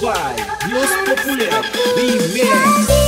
by Dios Popular Remix